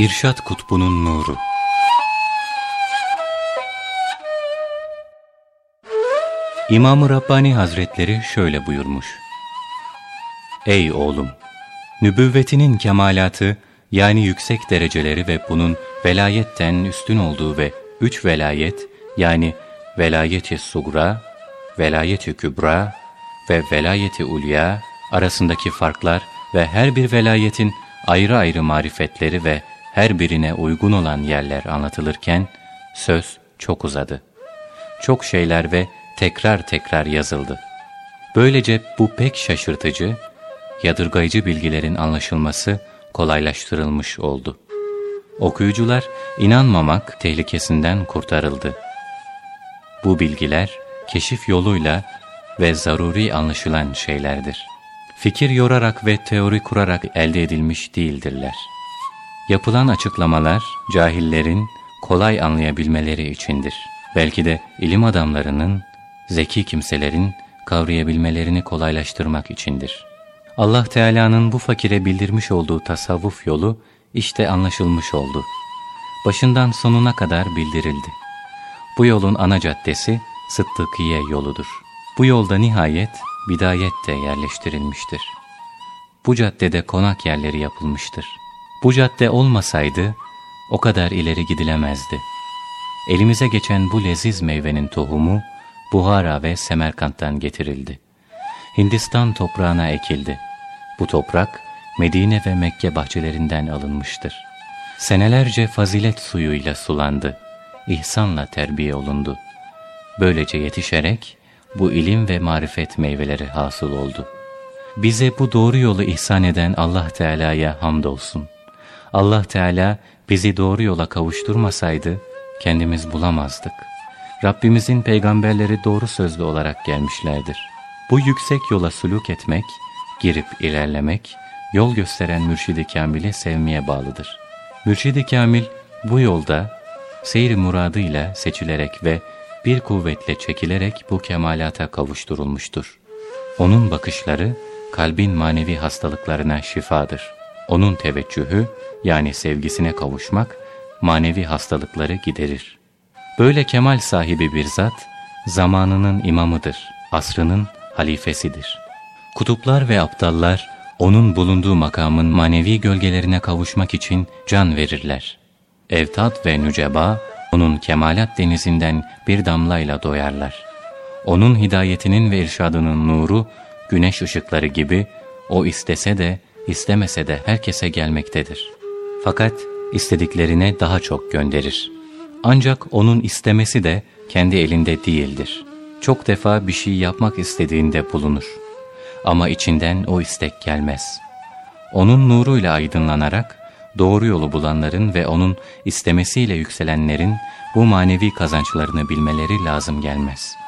İrşad Kutbu'nun Nuru İmam-ı Rabbani Hazretleri şöyle buyurmuş. Ey oğlum! Nübüvvetinin kemalatı yani yüksek dereceleri ve bunun velayetten üstün olduğu ve üç velayet yani velayeti sugra, velayeti kübra ve velayeti ulya arasındaki farklar ve her bir velayetin ayrı ayrı marifetleri ve her birine uygun olan yerler anlatılırken söz çok uzadı. Çok şeyler ve tekrar tekrar yazıldı. Böylece bu pek şaşırtıcı, yadırgayıcı bilgilerin anlaşılması kolaylaştırılmış oldu. Okuyucular inanmamak tehlikesinden kurtarıldı. Bu bilgiler keşif yoluyla ve zaruri anlaşılan şeylerdir. Fikir yorarak ve teori kurarak elde edilmiş değildirler. Yapılan açıklamalar cahillerin kolay anlayabilmeleri içindir. Belki de ilim adamlarının, zeki kimselerin kavrayabilmelerini kolaylaştırmak içindir. Allah Teala'nın bu fakire bildirmiş olduğu tasavvuf yolu işte anlaşılmış oldu. Başından sonuna kadar bildirildi. Bu yolun ana caddesi Sıddıkiye yoludur. Bu yolda nihayet bidayet de yerleştirilmiştir. Bu caddede konak yerleri yapılmıştır. Bu cadde olmasaydı o kadar ileri gidilemezdi. Elimize geçen bu leziz meyvenin tohumu Buhara ve Semerkant'tan getirildi. Hindistan toprağına ekildi. Bu toprak Medine ve Mekke bahçelerinden alınmıştır. Senelerce fazilet suyuyla sulandı. İhsanla terbiye olundu. Böylece yetişerek bu ilim ve marifet meyveleri hasıl oldu. Bize bu doğru yolu ihsan eden Allah Teala'ya hamdolsun. Allah Teala bizi doğru yola kavuşturmasaydı kendimiz bulamazdık. Rabbimizin peygamberleri doğru sözlü olarak gelmişlerdir. Bu yüksek yola suluk etmek, girip ilerlemek, yol gösteren mürşidi kamili sevmeye bağlıdır. Mürşidi kamil bu yolda seyri muradıyla seçilerek ve bir kuvvetle çekilerek bu kemalata kavuşturulmuştur. Onun bakışları kalbin manevi hastalıklarına şifadır. Onun teveccühü yani sevgisine kavuşmak manevi hastalıkları giderir. Böyle kemal sahibi bir zat zamanının imamıdır, asrının halifesidir. Kutuplar ve aptallar onun bulunduğu makamın manevi gölgelerine kavuşmak için can verirler. Evtat ve nüceba onun kemalat denizinden bir damlayla doyarlar. Onun hidayetinin ve irşadının nuru, güneş ışıkları gibi o istese de istemese de herkese gelmektedir. Fakat istediklerine daha çok gönderir. Ancak onun istemesi de kendi elinde değildir. Çok defa bir şey yapmak istediğinde bulunur. Ama içinden o istek gelmez. Onun nuruyla aydınlanarak doğru yolu bulanların ve onun istemesiyle yükselenlerin bu manevi kazançlarını bilmeleri lazım gelmez.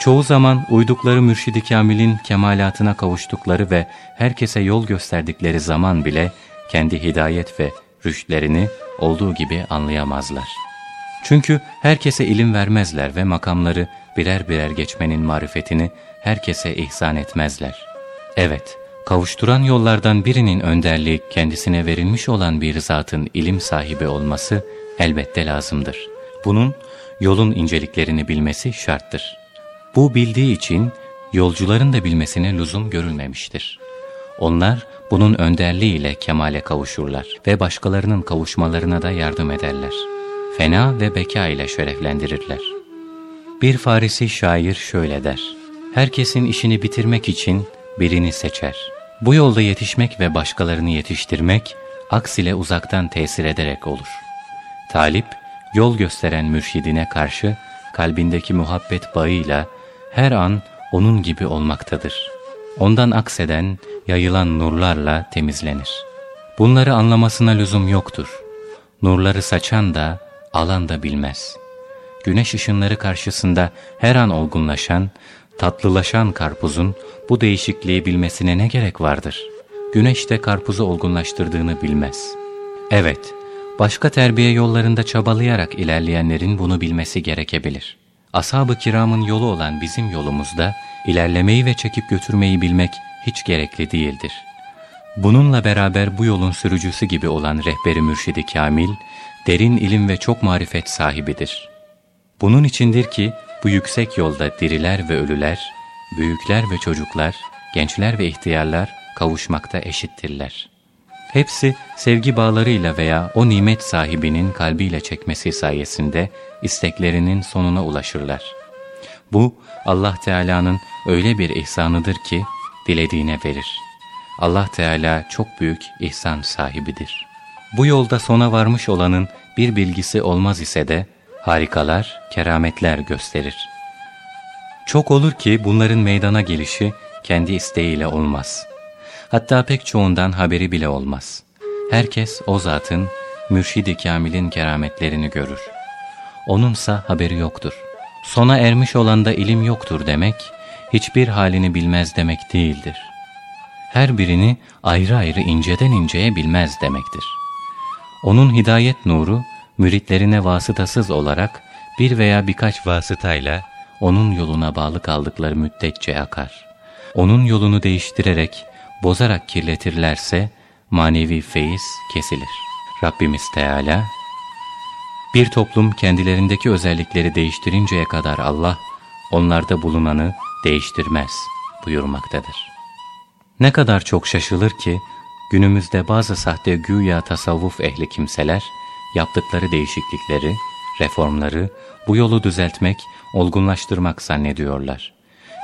Çoğu zaman uydukları mürşidi kamilin kemalatına kavuştukları ve herkese yol gösterdikleri zaman bile kendi hidayet ve rüştlerini olduğu gibi anlayamazlar. Çünkü herkese ilim vermezler ve makamları birer birer geçmenin marifetini herkese ihsan etmezler. Evet, kavuşturan yollardan birinin önderliği kendisine verilmiş olan bir zatın ilim sahibi olması elbette lazımdır. Bunun yolun inceliklerini bilmesi şarttır. Bu bildiği için yolcuların da bilmesine lüzum görülmemiştir. Onlar bunun önderliğiyle kemale kavuşurlar ve başkalarının kavuşmalarına da yardım ederler. Fena ve beka ile şereflendirirler. Bir Farisi şair şöyle der. Herkesin işini bitirmek için birini seçer. Bu yolda yetişmek ve başkalarını yetiştirmek, aks ile uzaktan tesir ederek olur. Talip, yol gösteren mürşidine karşı kalbindeki muhabbet bağıyla her an onun gibi olmaktadır. Ondan akseden, yayılan nurlarla temizlenir. Bunları anlamasına lüzum yoktur. Nurları saçan da, alan da bilmez. Güneş ışınları karşısında her an olgunlaşan, tatlılaşan karpuzun bu değişikliği bilmesine ne gerek vardır? Güneş de karpuzu olgunlaştırdığını bilmez. Evet, başka terbiye yollarında çabalayarak ilerleyenlerin bunu bilmesi gerekebilir. Ashab-ı kiramın yolu olan bizim yolumuzda ilerlemeyi ve çekip götürmeyi bilmek hiç gerekli değildir. Bununla beraber bu yolun sürücüsü gibi olan rehberi mürşidi kamil, derin ilim ve çok marifet sahibidir. Bunun içindir ki bu yüksek yolda diriler ve ölüler, büyükler ve çocuklar, gençler ve ihtiyarlar kavuşmakta eşittirler. Hepsi sevgi bağlarıyla veya o nimet sahibinin kalbiyle çekmesi sayesinde isteklerinin sonuna ulaşırlar. Bu Allah Teala'nın öyle bir ihsanıdır ki dilediğine verir. Allah Teala çok büyük ihsan sahibidir. Bu yolda sona varmış olanın bir bilgisi olmaz ise de harikalar, kerametler gösterir. Çok olur ki bunların meydana gelişi kendi isteğiyle olmaz. Hatta pek çoğundan haberi bile olmaz. Herkes o zatın, mürşidi kamilin kerametlerini görür. Onunsa haberi yoktur. Sona ermiş olanda ilim yoktur demek, hiçbir halini bilmez demek değildir. Her birini ayrı ayrı inceden inceye bilmez demektir. Onun hidayet nuru, müritlerine vasıtasız olarak bir veya birkaç vasıtayla onun yoluna bağlı kaldıkları müddetçe akar. Onun yolunu değiştirerek, bozarak kirletirlerse manevi feyiz kesilir. Rabbimiz Teala, bir toplum kendilerindeki özellikleri değiştirinceye kadar Allah, onlarda bulunanı değiştirmez buyurmaktadır. Ne kadar çok şaşılır ki, günümüzde bazı sahte güya tasavvuf ehli kimseler, yaptıkları değişiklikleri, reformları, bu yolu düzeltmek, olgunlaştırmak zannediyorlar.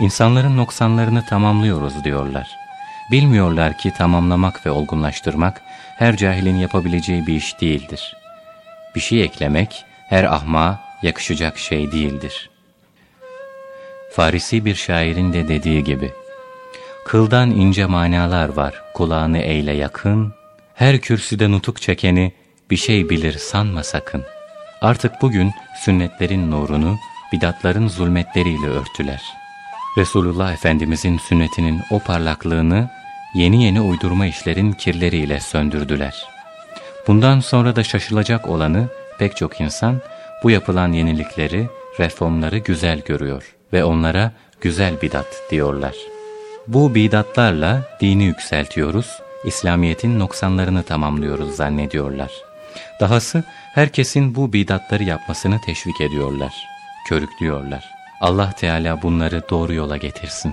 İnsanların noksanlarını tamamlıyoruz diyorlar. Bilmiyorlar ki tamamlamak ve olgunlaştırmak her cahilin yapabileceği bir iş değildir. Bir şey eklemek her ahma yakışacak şey değildir. Farisi bir şairin de dediği gibi, Kıldan ince manalar var kulağını eyle yakın, her kürsüde nutuk çekeni bir şey bilir sanma sakın. Artık bugün sünnetlerin nurunu bidatların zulmetleriyle örtüler. Resulullah Efendimizin sünnetinin o parlaklığını yeni yeni uydurma işlerin kirleriyle söndürdüler. Bundan sonra da şaşılacak olanı pek çok insan bu yapılan yenilikleri, reformları güzel görüyor ve onlara güzel bidat diyorlar. Bu bidatlarla dini yükseltiyoruz, İslamiyet'in noksanlarını tamamlıyoruz zannediyorlar. Dahası herkesin bu bidatları yapmasını teşvik ediyorlar, körüklüyorlar. Allah Teala bunları doğru yola getirsin.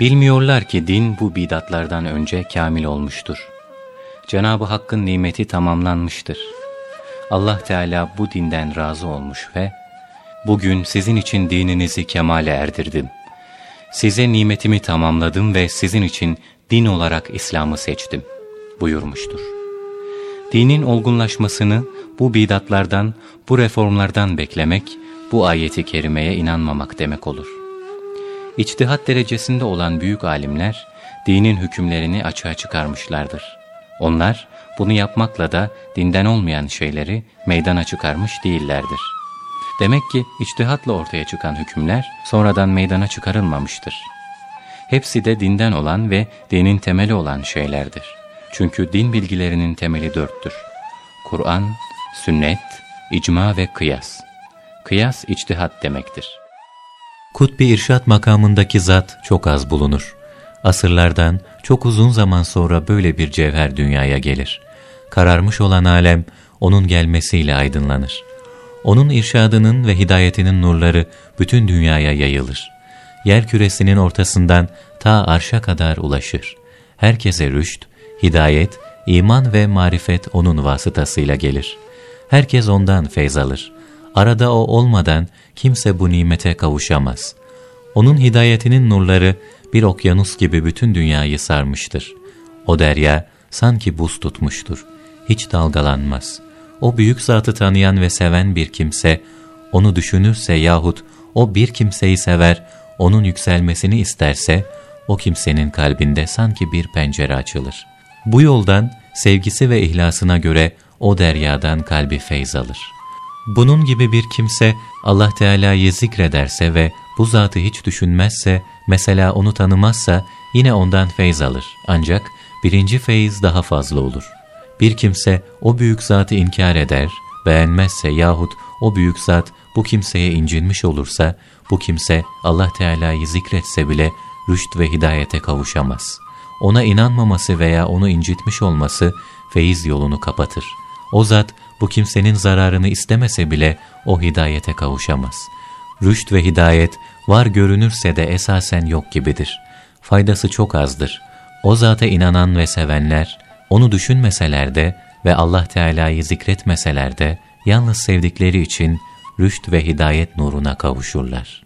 Bilmiyorlar ki din bu bidatlardan önce kamil olmuştur. Cenab-ı Hakk'ın nimeti tamamlanmıştır. Allah Teala bu dinden razı olmuş ve Bugün sizin için dininizi kemale erdirdim. Size nimetimi tamamladım ve sizin için din olarak İslam'ı seçtim buyurmuştur. Dinin olgunlaşmasını bu bidatlardan, bu reformlardan beklemek, bu ayeti kerimeye inanmamak demek olur. İçtihat derecesinde olan büyük alimler, dinin hükümlerini açığa çıkarmışlardır. Onlar, bunu yapmakla da dinden olmayan şeyleri meydana çıkarmış değillerdir. Demek ki içtihatla ortaya çıkan hükümler sonradan meydana çıkarılmamıştır. Hepsi de dinden olan ve dinin temeli olan şeylerdir. Çünkü din bilgilerinin temeli dörttür. Kur'an, sünnet, icma ve kıyas. Kıyas içtihat demektir. Kutbi irşat makamındaki zat çok az bulunur. Asırlardan çok uzun zaman sonra böyle bir cevher dünyaya gelir. Kararmış olan alem onun gelmesiyle aydınlanır. Onun irşadının ve hidayetinin nurları bütün dünyaya yayılır. Yer küresinin ortasından ta arşa kadar ulaşır. Herkese rüşt, hidayet, iman ve marifet onun vasıtasıyla gelir. Herkes ondan feyz alır. Arada o olmadan kimse bu nimete kavuşamaz. Onun hidayetinin nurları bir okyanus gibi bütün dünyayı sarmıştır. O derya sanki buz tutmuştur. Hiç dalgalanmaz. O büyük zatı tanıyan ve seven bir kimse, onu düşünürse yahut o bir kimseyi sever, onun yükselmesini isterse, o kimsenin kalbinde sanki bir pencere açılır. Bu yoldan sevgisi ve ihlasına göre o deryadan kalbi feyz alır. Bunun gibi bir kimse Allah Teala'yı zikrederse ve bu zatı hiç düşünmezse, mesela onu tanımazsa yine ondan feyz alır. Ancak birinci feyiz daha fazla olur. Bir kimse o büyük zatı inkar eder, beğenmezse yahut o büyük zat bu kimseye incinmiş olursa, bu kimse Allah Teala'yı zikretse bile rüşt ve hidayete kavuşamaz. ona inanmaması veya onu incitmiş olması feyiz yolunu kapatır. O zat bu kimsenin zararını istemese bile o hidayete kavuşamaz. Rüşt ve hidayet var görünürse de esasen yok gibidir. Faydası çok azdır. O zata inanan ve sevenler, onu düşünmeseler de ve Allah Teala'yı zikretmeseler de, yalnız sevdikleri için rüşt ve hidayet nuruna kavuşurlar.''